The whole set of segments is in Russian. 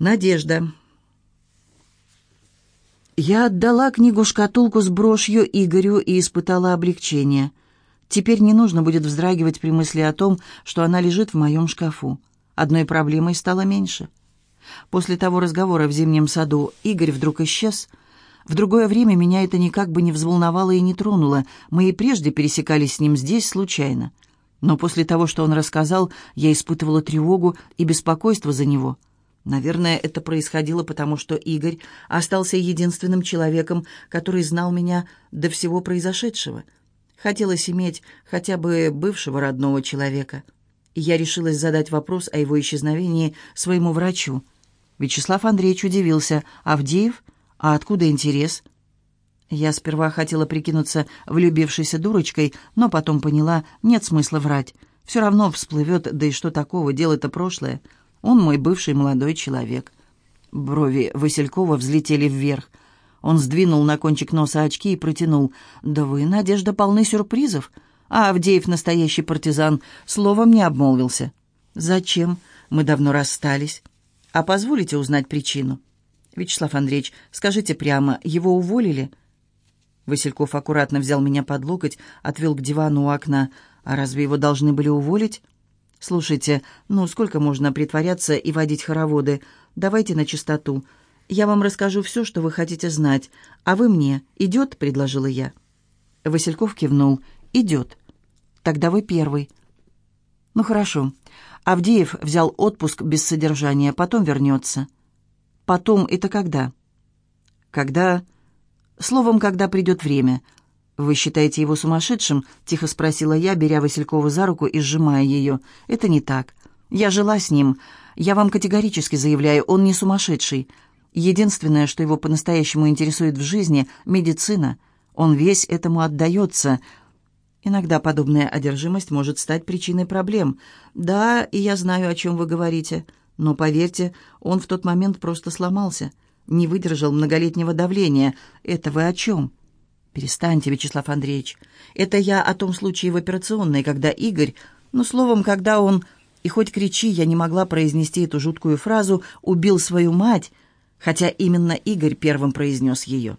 Надежда. Я отдала книгу-шкатулку с брошью Игорю и испытала облегчение. Теперь не нужно будет вздрагивать при мысли о том, что она лежит в моем шкафу. Одной проблемой стало меньше. После того разговора в зимнем саду Игорь вдруг исчез. В другое время меня это никак бы не взволновало и не тронуло. Мы и прежде пересекались с ним здесь случайно. Но после того, что он рассказал, я испытывала тревогу и беспокойство за него — Наверное, это происходило потому, что Игорь остался единственным человеком, который знал меня до всего произошедшего. Хотелось иметь хотя бы бывшего родного человека. И я решилась задать вопрос о его исчезновении своему врачу. Вячеслав Андреевич удивился. «Авдеев? А откуда интерес?» Я сперва хотела прикинуться влюбившейся дурочкой, но потом поняла, нет смысла врать. Все равно всплывет, да и что такого, дело-то прошлое. Он мой бывший молодой человек». Брови Василькова взлетели вверх. Он сдвинул на кончик носа очки и протянул. «Да вы, Надежда, полны сюрпризов». А Авдеев, настоящий партизан, словом не обмолвился. «Зачем? Мы давно расстались. А позволите узнать причину?» «Вячеслав Андреевич, скажите прямо, его уволили?» Васильков аккуратно взял меня под локоть, отвел к дивану у окна. «А разве его должны были уволить?» «Слушайте, ну сколько можно притворяться и водить хороводы? Давайте на чистоту. Я вам расскажу все, что вы хотите знать. А вы мне. Идет?» — предложила я. Васильков кивнул. «Идет. Тогда вы первый». «Ну хорошо. Авдеев взял отпуск без содержания, потом вернется». «Потом это когда?» «Когда...» «Словом, когда придет время. «Вы считаете его сумасшедшим?» — тихо спросила я, беря Василькова за руку и сжимая ее. «Это не так. Я жила с ним. Я вам категорически заявляю, он не сумасшедший. Единственное, что его по-настоящему интересует в жизни — медицина. Он весь этому отдается. Иногда подобная одержимость может стать причиной проблем. Да, и я знаю, о чем вы говорите. Но поверьте, он в тот момент просто сломался. Не выдержал многолетнего давления. Это вы о чем?» «Перестаньте, Вячеслав Андреевич. Это я о том случае в операционной, когда Игорь... Ну, словом, когда он... И хоть кричи, я не могла произнести эту жуткую фразу «убил свою мать», хотя именно Игорь первым произнес ее.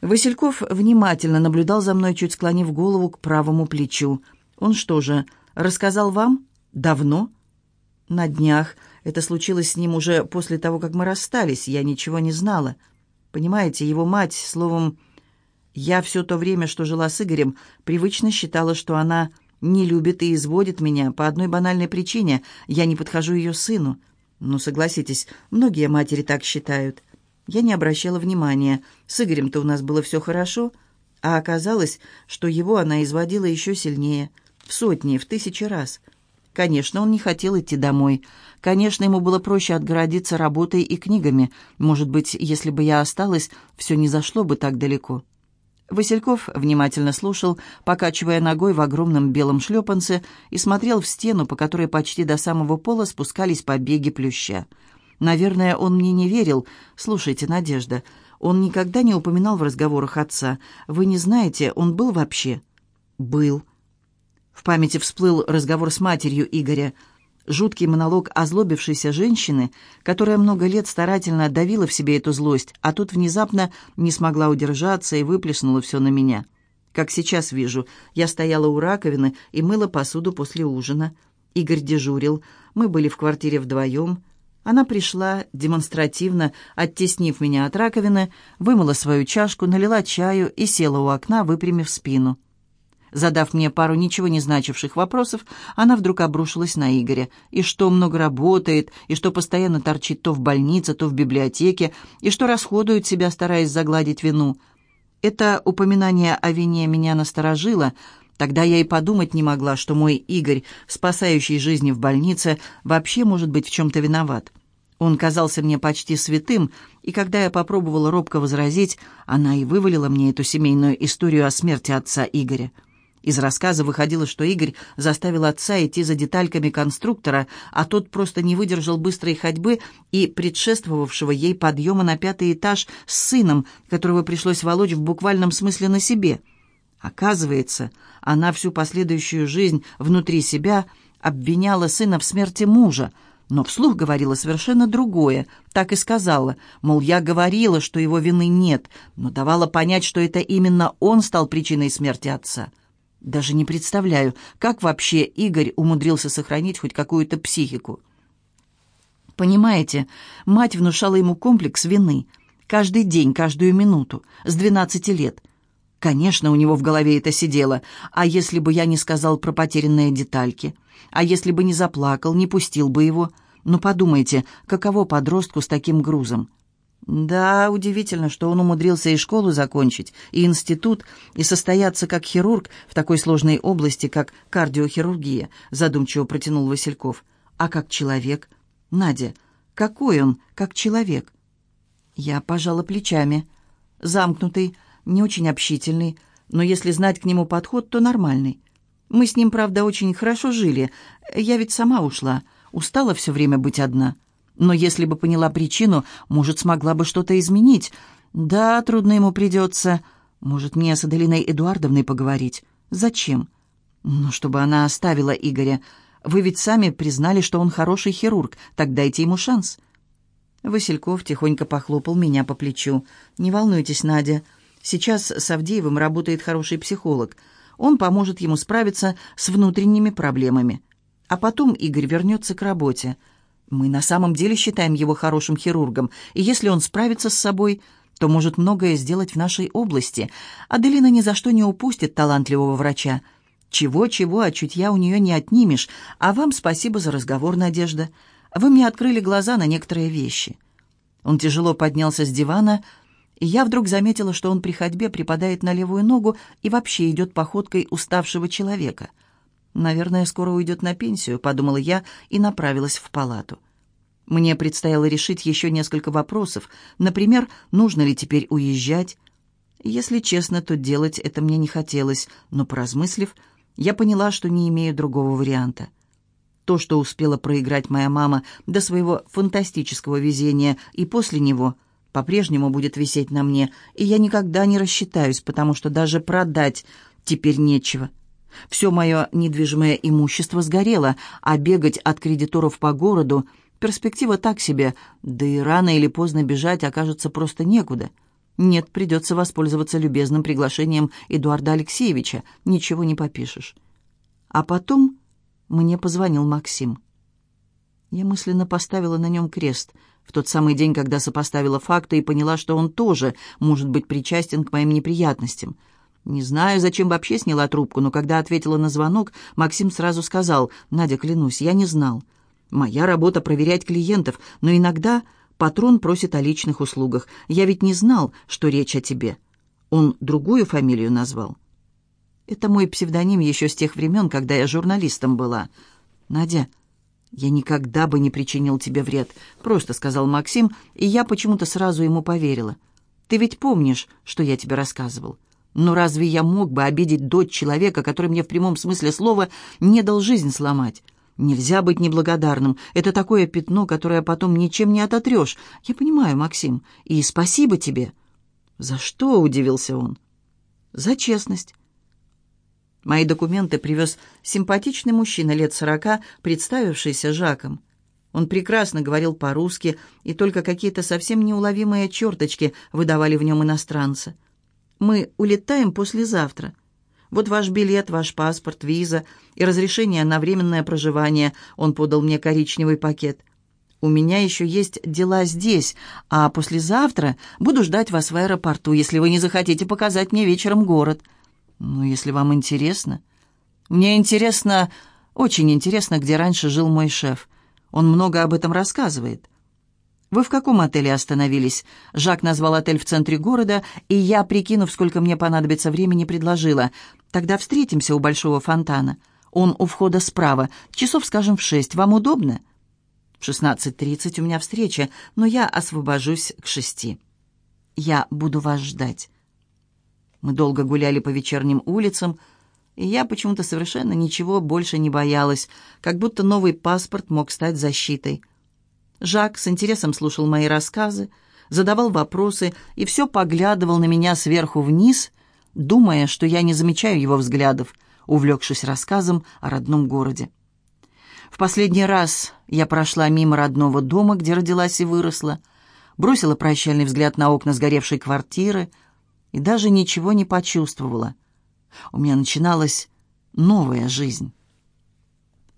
Васильков внимательно наблюдал за мной, чуть склонив голову к правому плечу. «Он что же, рассказал вам? Давно?» «На днях. Это случилось с ним уже после того, как мы расстались. Я ничего не знала». Понимаете, его мать, словом, я все то время, что жила с Игорем, привычно считала, что она не любит и изводит меня по одной банальной причине. Я не подхожу ее сыну. Ну, согласитесь, многие матери так считают. Я не обращала внимания. С Игорем-то у нас было все хорошо, а оказалось, что его она изводила еще сильнее. В сотни, в тысячи раз. Конечно, он не хотел идти домой. Конечно, ему было проще отгородиться работой и книгами. Может быть, если бы я осталась, все не зашло бы так далеко. Васильков внимательно слушал, покачивая ногой в огромном белом шлепанце, и смотрел в стену, по которой почти до самого пола спускались побеги плюща. Наверное, он мне не верил. «Слушайте, Надежда, он никогда не упоминал в разговорах отца. Вы не знаете, он был вообще?» «Был». В памяти всплыл разговор с матерью Игоря – Жуткий монолог озлобившейся женщины, которая много лет старательно давила в себе эту злость, а тут внезапно не смогла удержаться и выплеснула все на меня. Как сейчас вижу, я стояла у раковины и мыла посуду после ужина. Игорь дежурил, мы были в квартире вдвоем. Она пришла, демонстративно, оттеснив меня от раковины, вымыла свою чашку, налила чаю и села у окна, выпрямив спину. Задав мне пару ничего не значивших вопросов, она вдруг обрушилась на Игоря. И что много работает, и что постоянно торчит то в больнице, то в библиотеке, и что расходует себя, стараясь загладить вину. Это упоминание о вине меня насторожило. Тогда я и подумать не могла, что мой Игорь, спасающий жизни в больнице, вообще может быть в чем-то виноват. Он казался мне почти святым, и когда я попробовала робко возразить, она и вывалила мне эту семейную историю о смерти отца Игоря. Из рассказа выходило, что Игорь заставил отца идти за детальками конструктора, а тот просто не выдержал быстрой ходьбы и предшествовавшего ей подъема на пятый этаж с сыном, которого пришлось волочь в буквальном смысле на себе. Оказывается, она всю последующую жизнь внутри себя обвиняла сына в смерти мужа, но вслух говорила совершенно другое. Так и сказала, мол, я говорила, что его вины нет, но давала понять, что это именно он стал причиной смерти отца. Даже не представляю, как вообще Игорь умудрился сохранить хоть какую-то психику. Понимаете, мать внушала ему комплекс вины. Каждый день, каждую минуту, с 12 лет. Конечно, у него в голове это сидело. А если бы я не сказал про потерянные детальки? А если бы не заплакал, не пустил бы его? Ну, подумайте, каково подростку с таким грузом? Да, удивительно, что он умудрился и школу закончить, и институт, и состояться как хирург в такой сложной области, как кардиохирургия, задумчиво протянул Васильков. А как человек? Надя, какой он, как человек? Я пожала плечами. Замкнутый, не очень общительный, но если знать к нему подход, то нормальный. Мы с ним, правда, очень хорошо жили. Я ведь сама ушла, устала все время быть одна. Но если бы поняла причину, может, смогла бы что-то изменить. Да, трудно ему придется. Может, мне с Аделиной Эдуардовной поговорить? Зачем? Ну, чтобы она оставила Игоря. Вы ведь сами признали, что он хороший хирург. Так дайте ему шанс. Васильков тихонько похлопал меня по плечу. «Не волнуйтесь, Надя. Сейчас с Авдеевым работает хороший психолог. Он поможет ему справиться с внутренними проблемами. А потом Игорь вернется к работе. Мы на самом деле считаем его хорошим хирургом, и если он справится с собой, то может многое сделать в нашей области. Аделина ни за что не упустит талантливого врача. Чего-чего, а чутья у нее не отнимешь. А вам спасибо за разговор, Надежда. Вы мне открыли глаза на некоторые вещи». Он тяжело поднялся с дивана, и я вдруг заметила, что он при ходьбе припадает на левую ногу и вообще идет походкой уставшего человека. «Наверное, скоро уйдет на пенсию», — подумала я и направилась в палату. Мне предстояло решить еще несколько вопросов. Например, нужно ли теперь уезжать? Если честно, то делать это мне не хотелось, но, поразмыслив, я поняла, что не имею другого варианта. То, что успела проиграть моя мама до своего фантастического везения и после него, по-прежнему будет висеть на мне, и я никогда не рассчитаюсь, потому что даже продать теперь нечего. Все мое недвижимое имущество сгорело, а бегать от кредиторов по городу — перспектива так себе, да и рано или поздно бежать окажется просто некуда. Нет, придется воспользоваться любезным приглашением Эдуарда Алексеевича, ничего не попишешь. А потом мне позвонил Максим. Я мысленно поставила на нем крест в тот самый день, когда сопоставила факты и поняла, что он тоже может быть причастен к моим неприятностям — не знаю, зачем вообще сняла трубку, но когда ответила на звонок, Максим сразу сказал, «Надя, клянусь, я не знал. Моя работа проверять клиентов, но иногда патрон просит о личных услугах. Я ведь не знал, что речь о тебе. Он другую фамилию назвал». Это мой псевдоним еще с тех времен, когда я журналистом была. «Надя, я никогда бы не причинил тебе вред», — просто сказал Максим, и я почему-то сразу ему поверила. «Ты ведь помнишь, что я тебе рассказывал?» Но разве я мог бы обидеть дочь человека, который мне в прямом смысле слова не дал жизнь сломать? Нельзя быть неблагодарным. Это такое пятно, которое потом ничем не ототрешь. Я понимаю, Максим, и спасибо тебе. За что? — удивился он. За честность. Мои документы привез симпатичный мужчина лет сорока, представившийся Жаком. Он прекрасно говорил по-русски, и только какие-то совсем неуловимые черточки выдавали в нем иностранца. Мы улетаем послезавтра. Вот ваш билет, ваш паспорт, виза и разрешение на временное проживание. Он подал мне коричневый пакет. У меня еще есть дела здесь, а послезавтра буду ждать вас в аэропорту, если вы не захотите показать мне вечером город. Ну, если вам интересно. Мне интересно, очень интересно, где раньше жил мой шеф. Он много об этом рассказывает. «Вы в каком отеле остановились?» Жак назвал отель в центре города, и я, прикинув, сколько мне понадобится времени, предложила. «Тогда встретимся у Большого фонтана. Он у входа справа. Часов, скажем, в шесть. Вам удобно?» «В шестнадцать тридцать у меня встреча, но я освобожусь к шести. Я буду вас ждать». Мы долго гуляли по вечерним улицам, и я почему-то совершенно ничего больше не боялась, как будто новый паспорт мог стать защитой. Жак с интересом слушал мои рассказы, задавал вопросы и все поглядывал на меня сверху вниз, думая, что я не замечаю его взглядов, увлекшись рассказом о родном городе. В последний раз я прошла мимо родного дома, где родилась и выросла, бросила прощальный взгляд на окна сгоревшей квартиры и даже ничего не почувствовала. У меня начиналась новая жизнь.